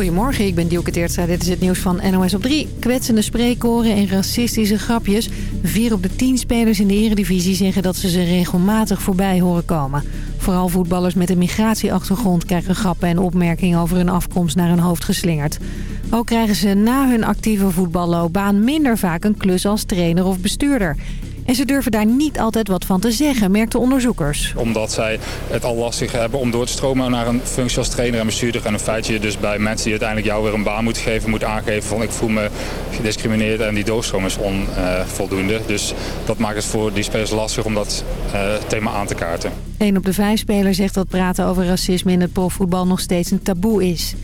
Goedemorgen, ik ben Dielke Teertstra. Dit is het nieuws van NOS op 3. Kwetsende spreekkoren en racistische grapjes. Vier op de tien spelers in de eredivisie zeggen dat ze ze regelmatig voorbij horen komen. Vooral voetballers met een migratieachtergrond krijgen grappen en opmerkingen over hun afkomst naar hun hoofd geslingerd. Ook krijgen ze na hun actieve voetballoopbaan minder vaak een klus als trainer of bestuurder. En ze durven daar niet altijd wat van te zeggen, merkten onderzoekers. Omdat zij het al lastig hebben om door te stromen naar een functie als trainer en bestuurder. En een feitje dus bij mensen die uiteindelijk jou weer een baan moeten geven, moet aangeven van ik voel me gediscrimineerd en die doorstroom is onvoldoende. dus dat maakt het voor die spelers lastig om dat uh, thema aan te kaarten. Een op de vijf spelers zegt dat praten over racisme in het profvoetbal nog steeds een taboe is.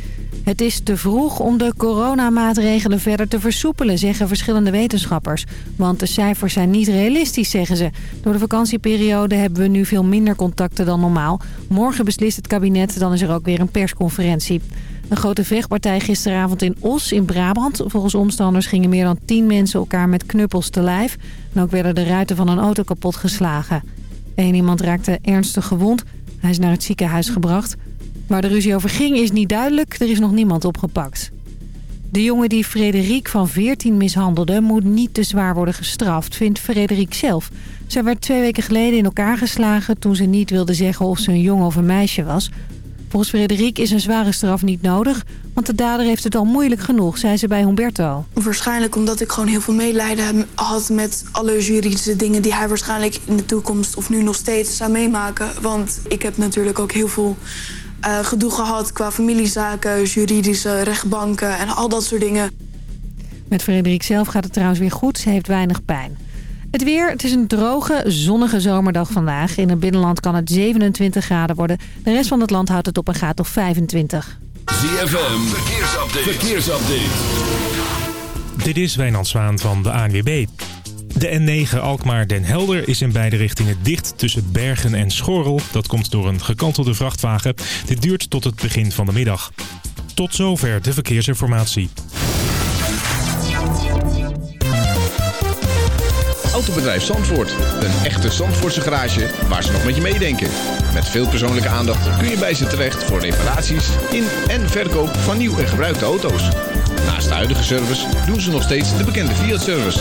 Het is te vroeg om de coronamaatregelen verder te versoepelen, zeggen verschillende wetenschappers. Want de cijfers zijn niet realistisch, zeggen ze. Door de vakantieperiode hebben we nu veel minder contacten dan normaal. Morgen beslist het kabinet, dan is er ook weer een persconferentie. Een grote vechtpartij gisteravond in Os in Brabant. Volgens omstanders gingen meer dan tien mensen elkaar met knuppels te lijf. En ook werden de ruiten van een auto kapot geslagen. Eén iemand raakte ernstig gewond. Hij is naar het ziekenhuis gebracht. Waar de ruzie over ging is niet duidelijk. Er is nog niemand opgepakt. De jongen die Frederik van 14 mishandelde moet niet te zwaar worden gestraft, vindt Frederik zelf. Zij werd twee weken geleden in elkaar geslagen toen ze niet wilde zeggen of ze een jongen of een meisje was. Volgens Frederik is een zware straf niet nodig, want de dader heeft het al moeilijk genoeg, zei ze bij Humberto. Waarschijnlijk omdat ik gewoon heel veel medelijden had met alle juridische dingen die hij waarschijnlijk in de toekomst of nu nog steeds zou meemaken. Want ik heb natuurlijk ook heel veel uh, gedoe gehad qua familiezaken, juridische rechtbanken en al dat soort dingen. Met Frederik zelf gaat het trouwens weer goed. Ze heeft weinig pijn. Het weer, het is een droge, zonnige zomerdag vandaag. In het binnenland kan het 27 graden worden. De rest van het land houdt het op een graad of 25. ZFM, verkeersupdate. verkeersupdate. Dit is Wijnand Zwaan van de ANWB. De N9 Alkmaar-Den Helder is in beide richtingen dicht tussen Bergen en Schorrel. Dat komt door een gekantelde vrachtwagen. Dit duurt tot het begin van de middag. Tot zover de verkeersinformatie. Autobedrijf Zandvoort. Een echte Zandvoortse garage waar ze nog met je meedenken. Met veel persoonlijke aandacht kun je bij ze terecht voor reparaties in en verkoop van nieuw en gebruikte auto's. Naast de huidige service doen ze nog steeds de bekende Fiat-service.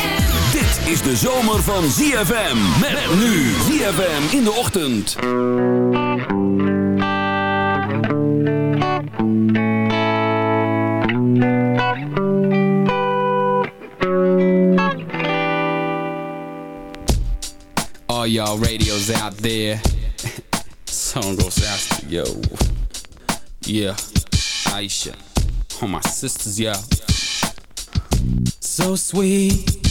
is de zomer van ZFM. Met, nu ZFM in de ochtend. All y'all radios out there. Song goes out to yo. Yeah, Aisha. All my sisters, yeah. So sweet.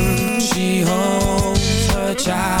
knows her child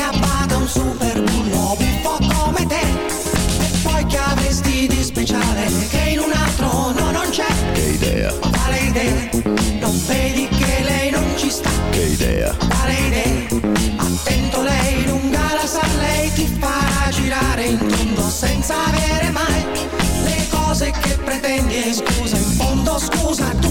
avere mai le cose che pretendi. Scusa, in fondo scusa, tu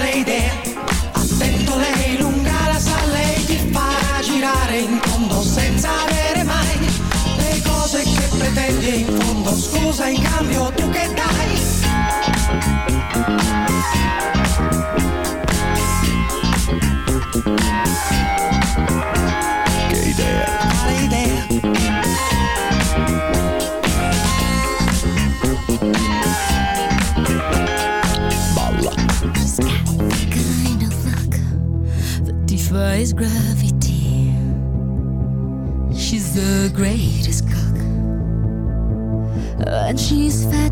pretendi in fondo. Scusa in cambio tu che dai? che idea, Quale idea? balla, kind of luck that defies gravity. The greatest cook And she's fed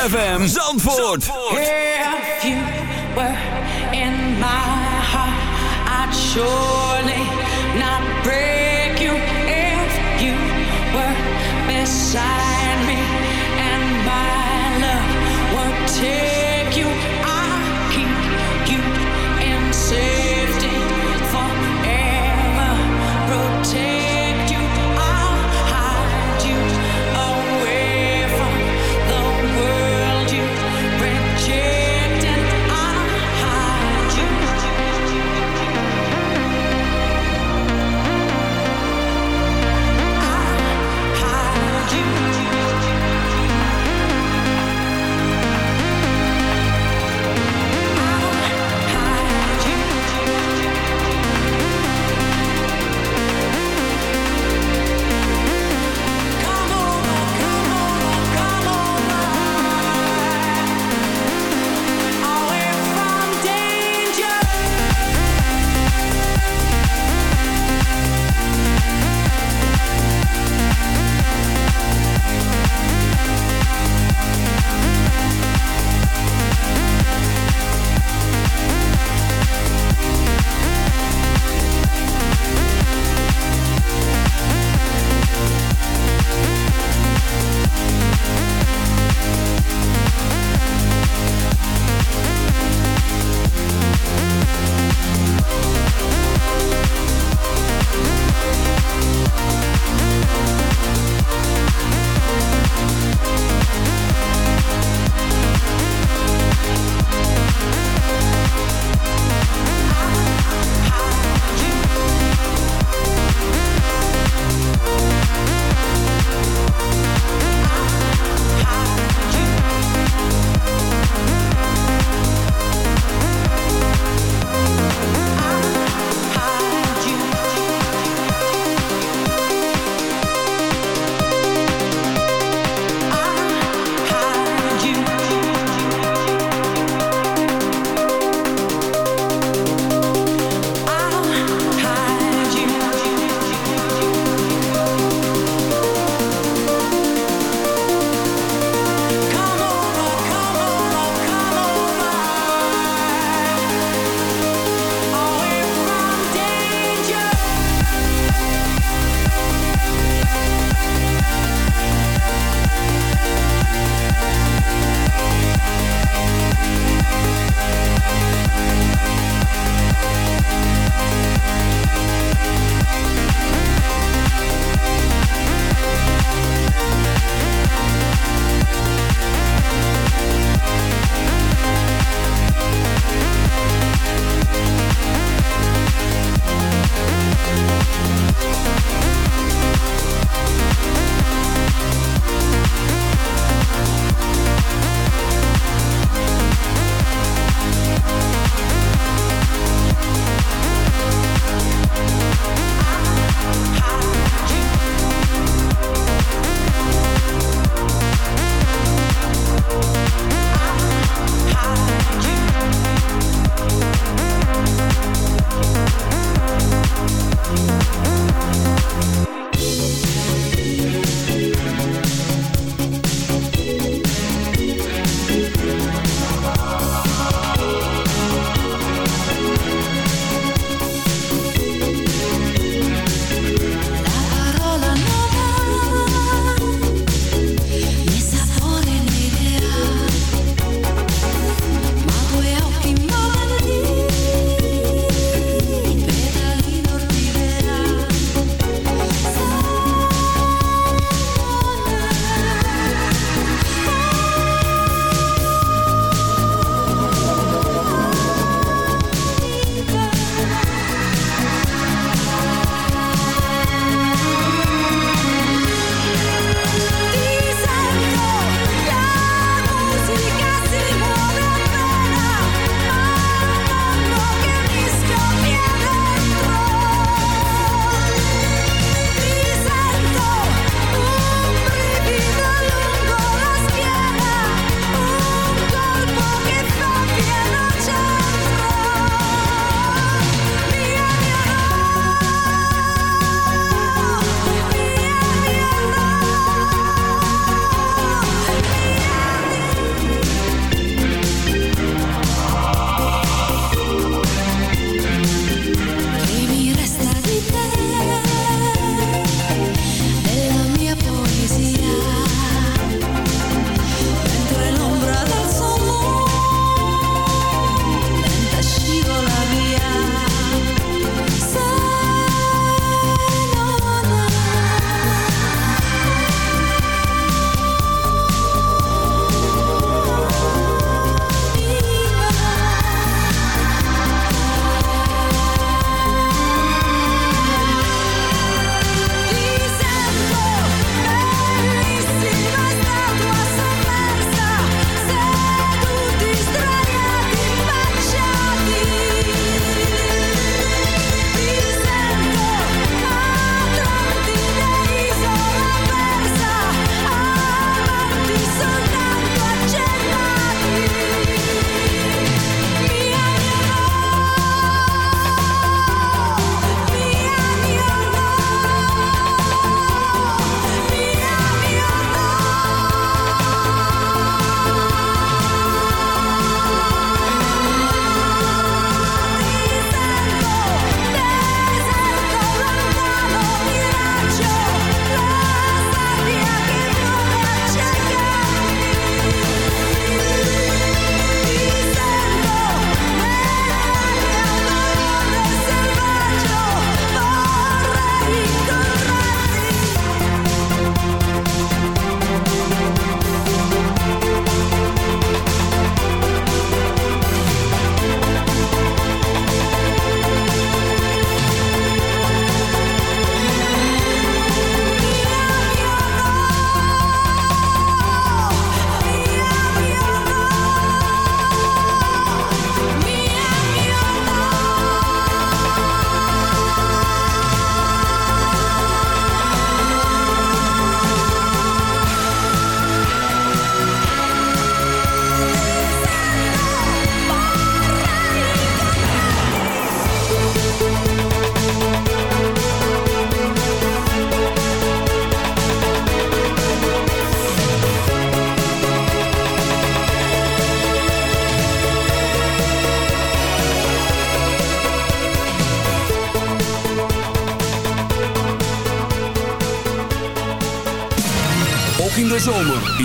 ZFM Zandvoort. Yeah, if you were in my heart, I'd surely...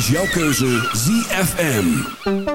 is jouw keuze ZFM.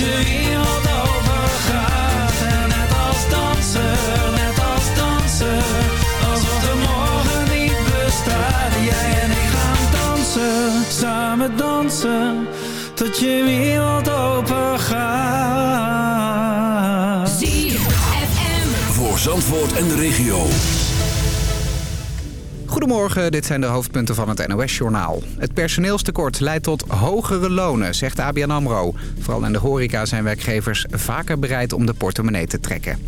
Tot je wereld open gaat. En net als dansen, net als dansen, alsof de morgen niet bestaat. Jij en ik gaan dansen, samen dansen, tot je wereld open gaat. Voor Zandvoort en de regio. Goedemorgen, dit zijn de hoofdpunten van het NOS-journaal. Het personeelstekort leidt tot hogere lonen, zegt ABN AMRO. Vooral in de horeca zijn werkgevers vaker bereid om de portemonnee te trekken.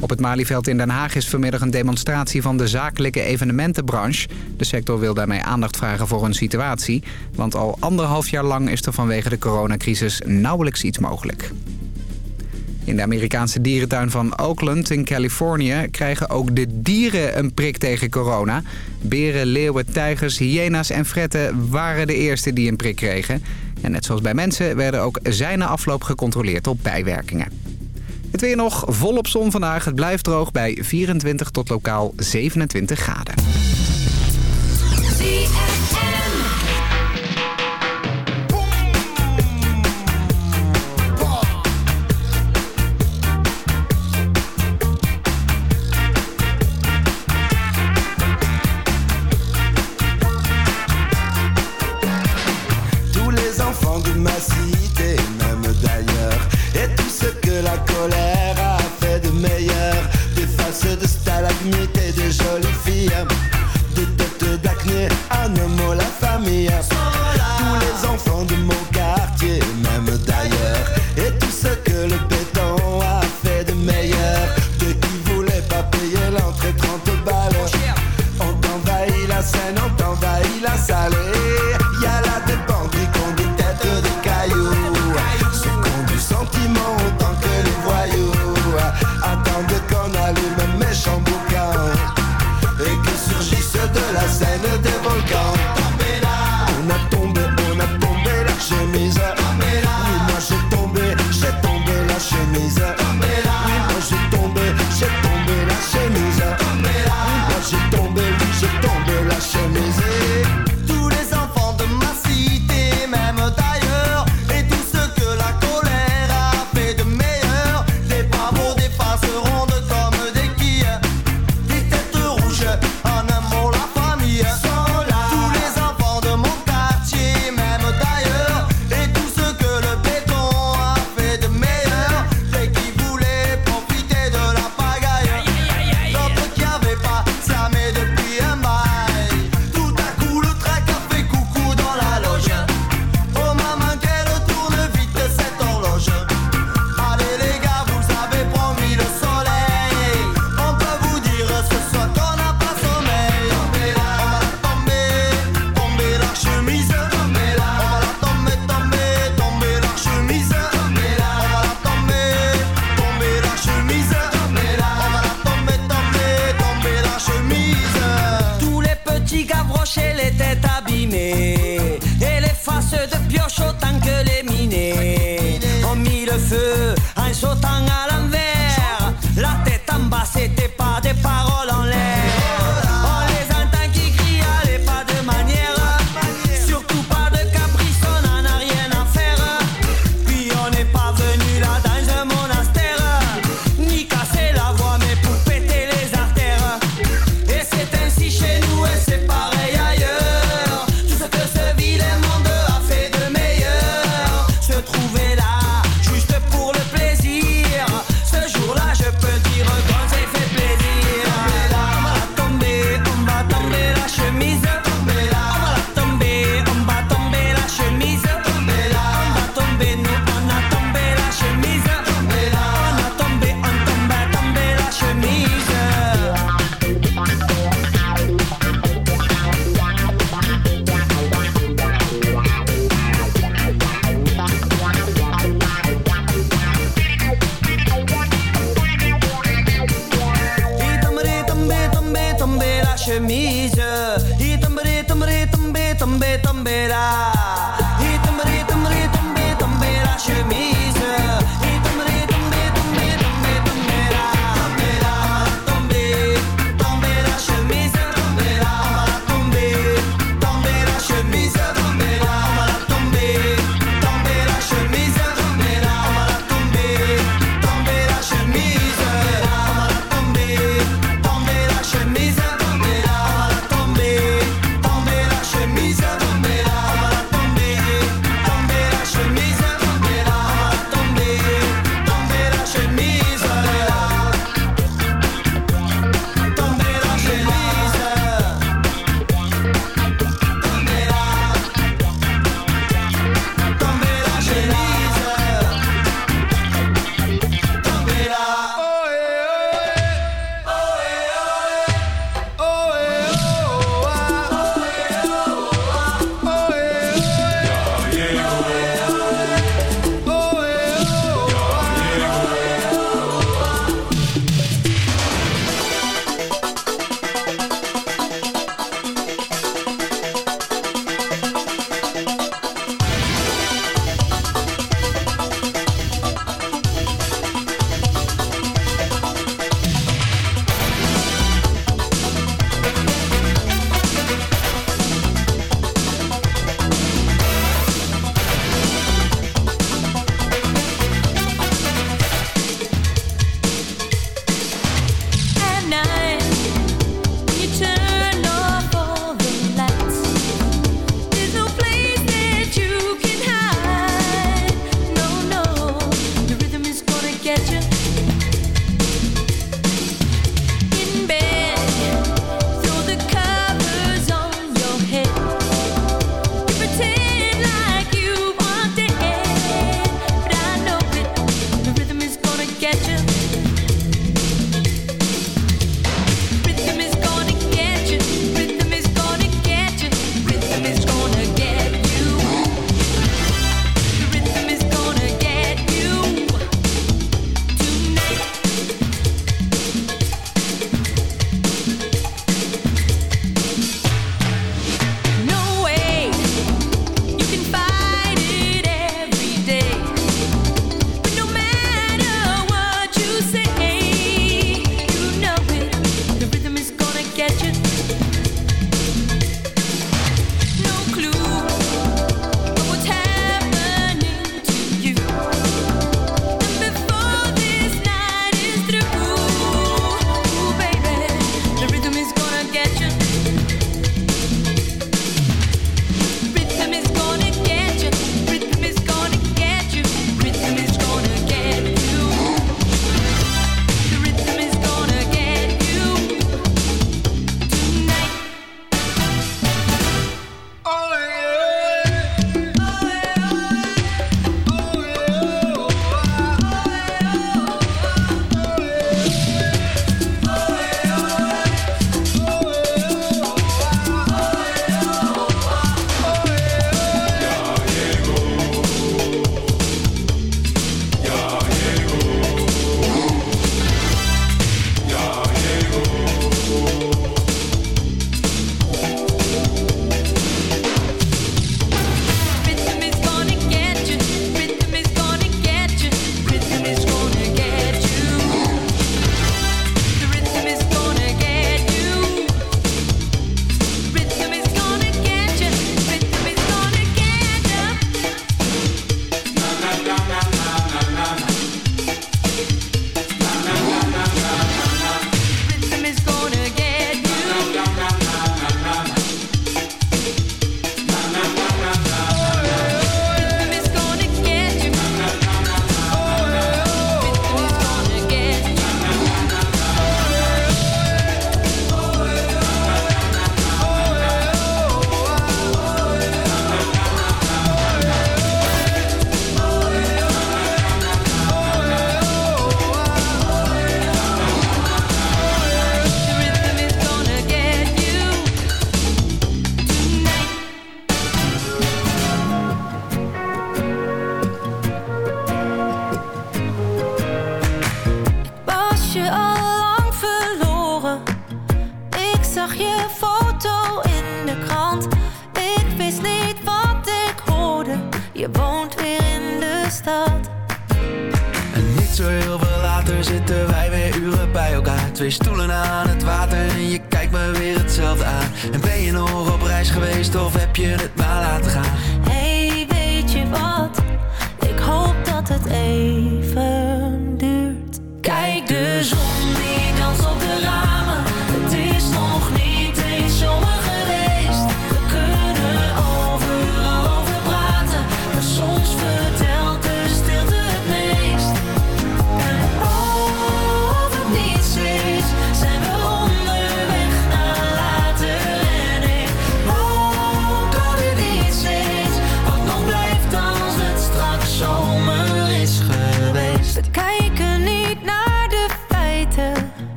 Op het Malieveld in Den Haag is vanmiddag een demonstratie van de zakelijke evenementenbranche. De sector wil daarmee aandacht vragen voor hun situatie. Want al anderhalf jaar lang is er vanwege de coronacrisis nauwelijks iets mogelijk. In de Amerikaanse dierentuin van Oakland in Californië krijgen ook de dieren een prik tegen corona. Beren, leeuwen, tijgers, hyena's en fretten waren de eerste die een prik kregen. En net zoals bij mensen werden ook zij na afloop gecontroleerd op bijwerkingen. Het weer nog volop zon vandaag. Het blijft droog bij 24 tot lokaal 27 graden. dignité des jolies filles, des têtes d'acné, un mot la famille, tous les enfants de mon quartier, même d'ailleurs, et tout ce que le béton a fait de meilleur, de qui voulait pas payer l'entrée 30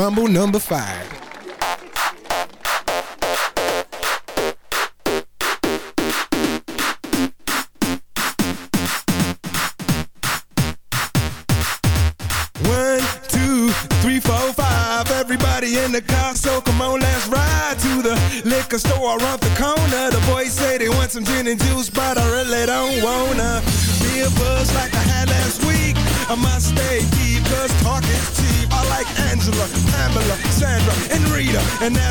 Mumble number five.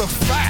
the fact.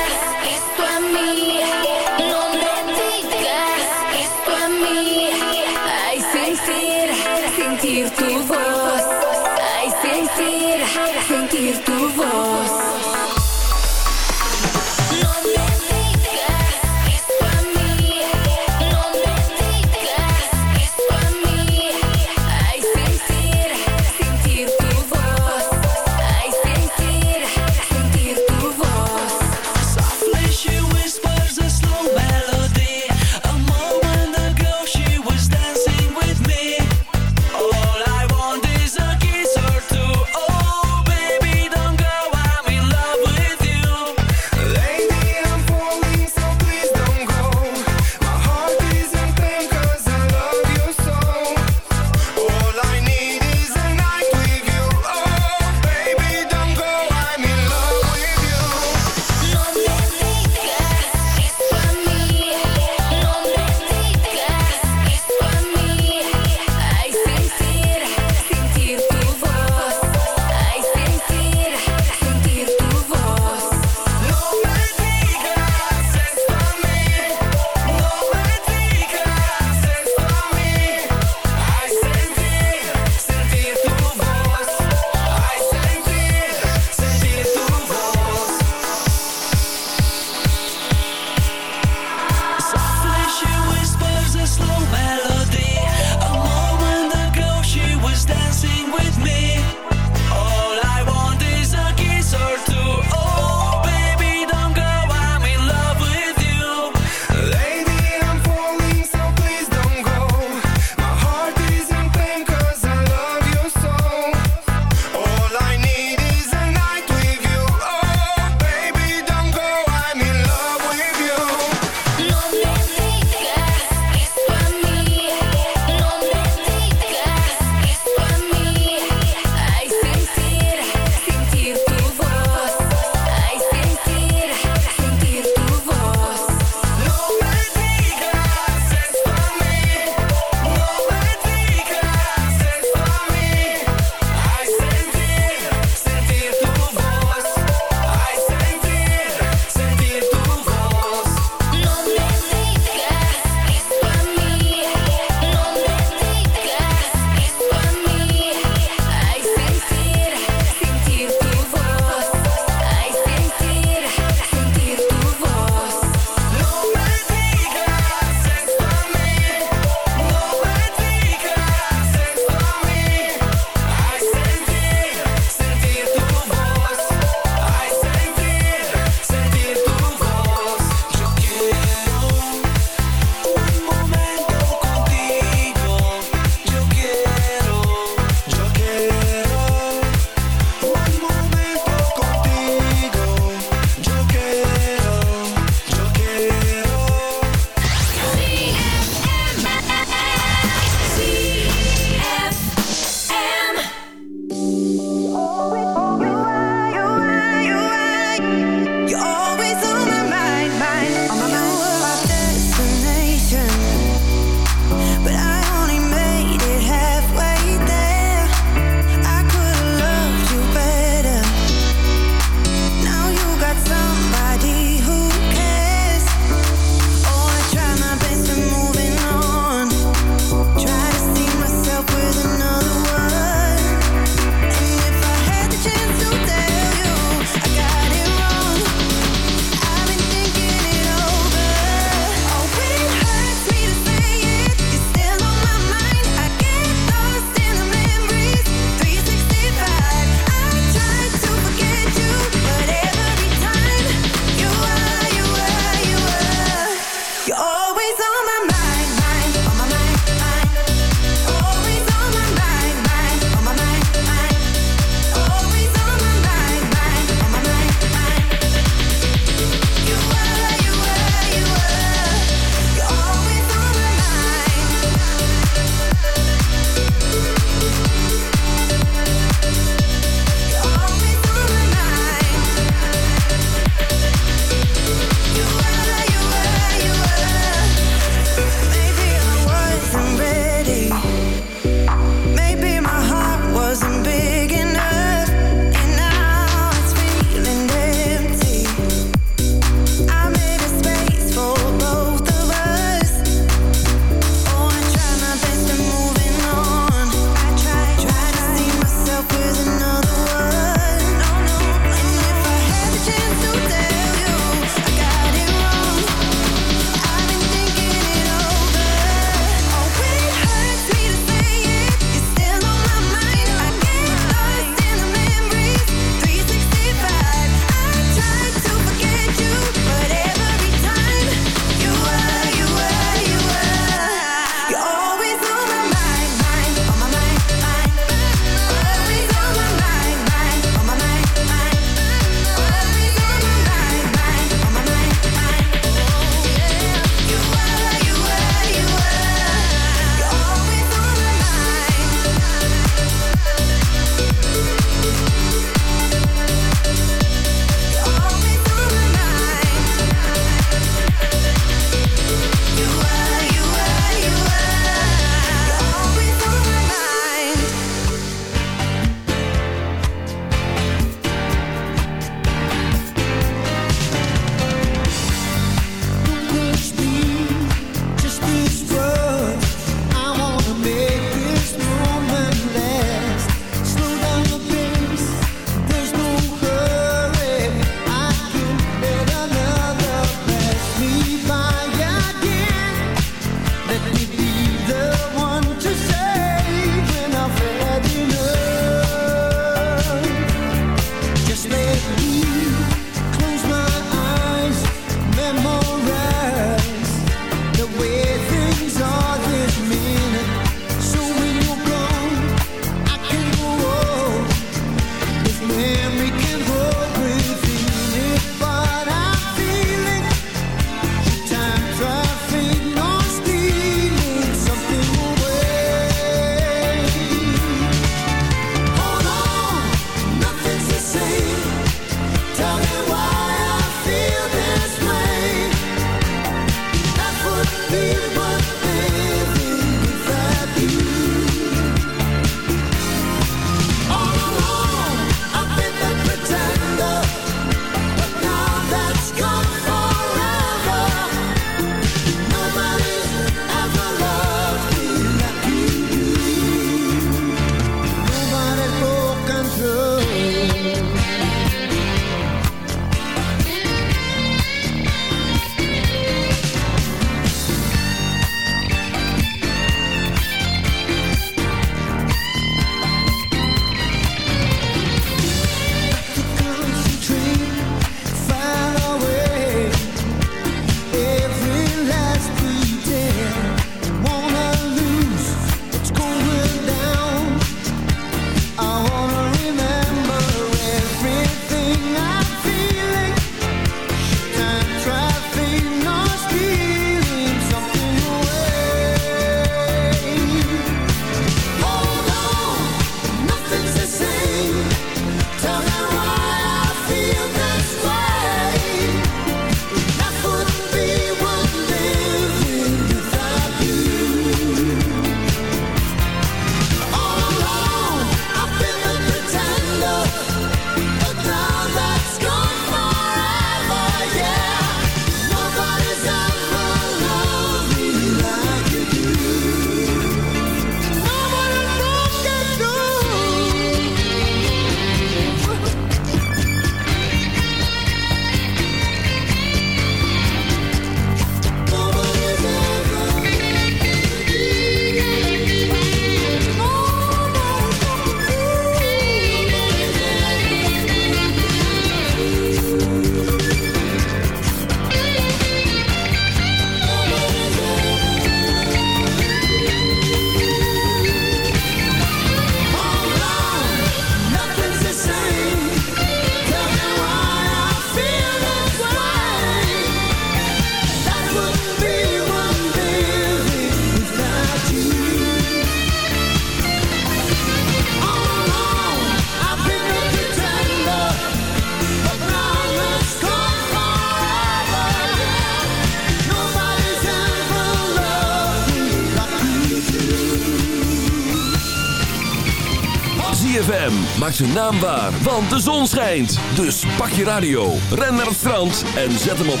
Zijn naam waar, want de zon schijnt. Dus pak je radio, ren naar het strand en zet hem op 106.9.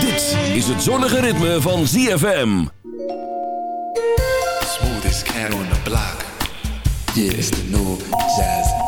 Dit is het zonnige ritme van ZFM. Smoothest cat on the block. Yeah, it's the new jazz.